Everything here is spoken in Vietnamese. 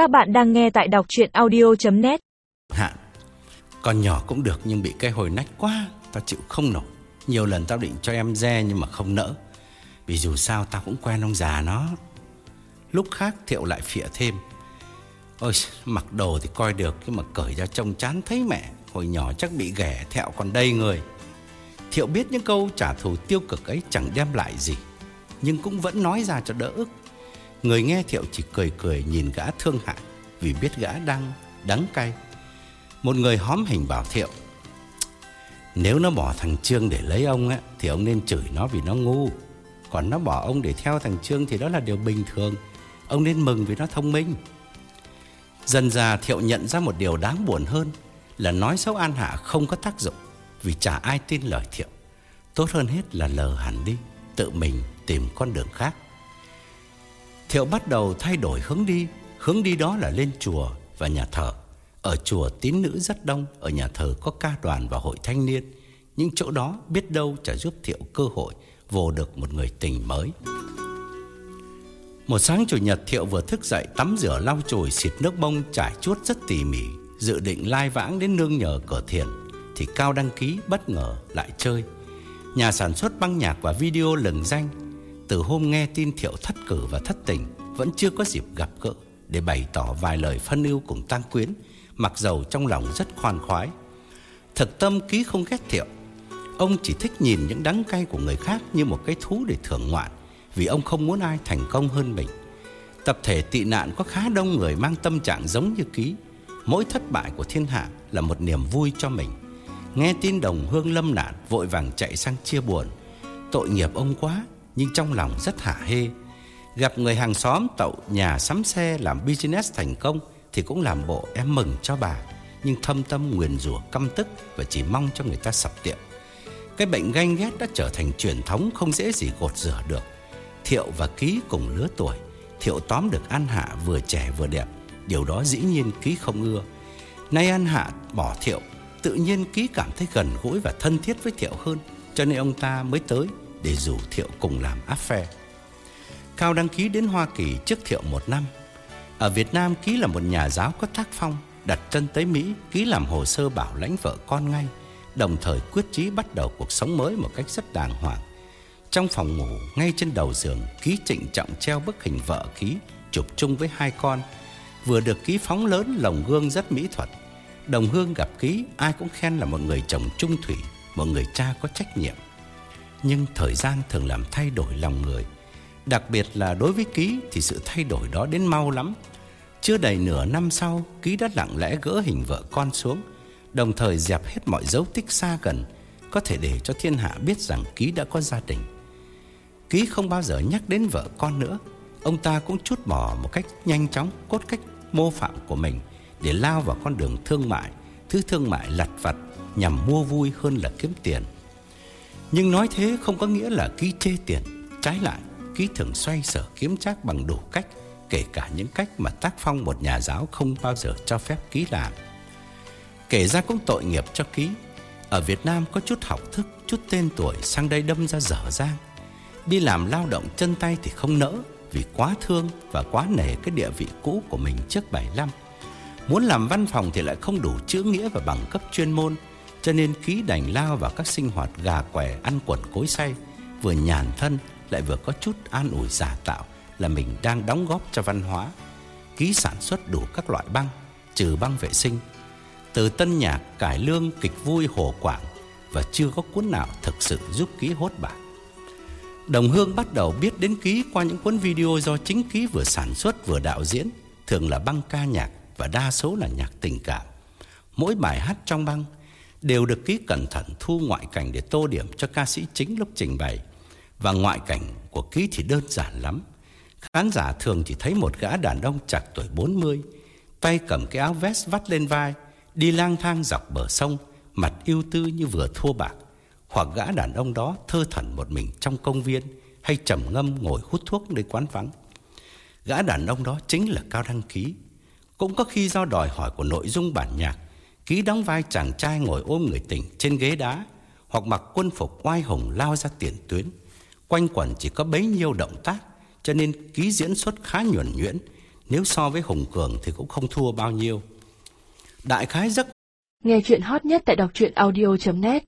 Các bạn đang nghe tại đọc chuyện audio.net Hạ Con nhỏ cũng được nhưng bị cây hồi nách quá, Tao chịu không nổi. Nhiều lần tao định cho em re nhưng mà không nỡ. Vì dù sao tao cũng quen ông già nó. Lúc khác Thiệu lại phịa thêm. Ôi, mặc đồ thì coi được Nhưng mà cởi ra trông chán thấy mẹ. Hồi nhỏ chắc bị ghẻ thẹo còn đây người. Thiệu biết những câu trả thù tiêu cực ấy chẳng đem lại gì. Nhưng cũng vẫn nói ra cho đỡ ức. Người nghe Thiệu chỉ cười cười nhìn gã thương hại Vì biết gã đang đắng cay. Một người hóm hình bảo Thiệu, Nếu nó bỏ thằng Trương để lấy ông á, Thì ông nên chửi nó vì nó ngu. Còn nó bỏ ông để theo thằng Trương Thì đó là điều bình thường. Ông nên mừng vì nó thông minh. Dần già Thiệu nhận ra một điều đáng buồn hơn Là nói xấu An Hạ không có tác dụng Vì chả ai tin lời Thiệu. Tốt hơn hết là lờ hẳn đi, Tự mình tìm con đường khác. Thiệu bắt đầu thay đổi hướng đi. Hướng đi đó là lên chùa và nhà thờ. Ở chùa, tín nữ rất đông, Ở nhà thờ có ca đoàn và hội thanh niên. Nhưng chỗ đó biết đâu chả giúp Thiệu cơ hội Vô được một người tình mới. Một sáng chủ nhật, Thiệu vừa thức dậy, Tắm rửa, lau chùi, xịt nước bông, Trải chuốt rất tỉ mỉ, Dự định lai vãng đến nương nhờ cửa thiền, Thì Cao đăng ký bất ngờ lại chơi. Nhà sản xuất băng nhạc và video lừng danh từ hôm nghe tin Thiệu thất cử và thất tình, Vẫn chưa có dịp gặp gỡ, Để bày tỏ vài lời phân ưu cùng tang quyến, Mặc dầu trong lòng rất khoan khoái. Thực tâm ký không ghét Thiệu, Ông chỉ thích nhìn những đắng cay của người khác Như một cái thú để thưởng ngoạn, Vì ông không muốn ai thành công hơn mình. Tập thể tị nạn có khá đông người mang tâm trạng giống như ký. Mỗi thất bại của thiên hạ là một niềm vui cho mình. Nghe tin đồng hương lâm nạn Vội vàng chạy sang chia buồn. Tội nghiệp ông quá nhưng trong lòng rất hả hê. Gặp người hàng xóm tậu nhà sắm xe làm business thành công thì cũng làm bộ em mừng cho bà, nhưng thâm tâm nguyền rủa căm tức và chỉ mong cho người ta sập tiệm. Cái bệnh ganh ghét đã trở thành truyền thống không dễ gì gột rửa được. Thiệu và Ký cùng lứa tuổi, Thiệu tóm được An Hạ vừa trẻ vừa đẹp, điều đó dĩ nhiên Ký không ưa. Nay An Hạ bỏ Thiệu, tự nhiên Ký cảm thấy gần gũi và thân thiết với Thiệu hơn, cho nên ông ta mới tới để rủ Thiệu cùng làm áp phe. Cao đăng ký đến Hoa Kỳ trước Thiệu một năm. Ở Việt Nam Ký là một nhà giáo có tác phong, đặt chân tới Mỹ, Ký làm hồ sơ bảo lãnh vợ con ngay, đồng thời quyết chí bắt đầu cuộc sống mới một cách rất đàng hoàng. Trong phòng ngủ, ngay trên đầu giường, Ký trịnh trọng treo bức hình vợ Ký, chụp chung với hai con. Vừa được Ký phóng lớn lồng gương rất mỹ thuật. Đồng hương gặp Ký, ai cũng khen là một người chồng trung thủy, một người cha có trách nhiệm. Nhưng thời gian thường làm thay đổi lòng người. Đặc biệt là đối với Ký Thì sự thay đổi đó đến mau lắm. Chưa đầy nửa năm sau, Ký đã lặng lẽ gỡ hình vợ con xuống, Đồng thời dẹp hết mọi dấu tích xa gần, Có thể để cho thiên hạ biết rằng Ký đã có gia đình. Ký không bao giờ nhắc đến vợ con nữa. Ông ta cũng chút bỏ một cách nhanh chóng, Cốt cách mô phạm của mình Để lao vào con đường thương mại, Thứ thương mại lặt vặt Nhằm mua vui hơn là kiếm tiền nhưng nói thế không có nghĩa là ký chê tiền. Trái lại ký thường xoay sở kiếm trác bằng đủ cách Kể cả những cách mà tác phong một nhà giáo không bao giờ cho phép ký làm. Kể ra cũng tội nghiệp cho ký. Ở Việt Nam có chút học thức, chút tên tuổi sang đây đâm ra dở dang. Đi làm lao động chân tay thì không nỡ Vì quá thương và quá nể cái địa vị cũ của mình trước 75 Muốn làm văn phòng thì lại không đủ chữ nghĩa và bằng cấp chuyên môn cho nên ký đành lao vào các sinh hoạt gà quẻ ăn quẩn cối say Vừa nhàn thân lại vừa có chút an ủi giả tạo Là mình đang đóng góp cho văn hóa. Ký sản xuất đủ các loại băng Trừ băng vệ sinh. Từ tân nhạc, cải lương, kịch vui, hồ quảng Và chưa có cuốn nào thực sự giúp ký hốt bạc Đồng Hương bắt đầu biết đến ký qua những cuốn video do chính ký vừa sản xuất vừa đạo diễn Thường là băng ca nhạc và đa số là nhạc tình cảm. Mỗi bài hát trong băng đều được ký cẩn thận thu ngoại cảnh để tô điểm cho ca sĩ chính lúc trình bày. Và ngoại cảnh của ký thì đơn giản lắm. Khán giả thường chỉ thấy một gã đàn ông chạc tuổi 40, tay cầm cái áo vest vắt lên vai, đi lang thang dọc bờ sông, mặt ưu tư như vừa thua bạc. Hoặc gã đàn ông đó thơ thẩn một mình trong công viên hay trầm ngâm ngồi hút thuốc nơi quán vắng. Gã đàn ông đó chính là Cao Đăng Ký. Cũng có khi do đòi hỏi của nội dung bản nhạc Ký đóng vai chàng trai ngồi ôm người tình trên ghế đá Hoặc mặc quân phục oai hùng lao ra tiền tuyến. Quanh quẩn chỉ có bấy nhiêu động tác, Cho nên ký diễn xuất khá nhuẩn nhuyễn. Nếu so với Hùng Cường thì cũng không thua bao nhiêu. Đại khái giấc Nghe chuyện hot nhất tại đọc truyện audio.net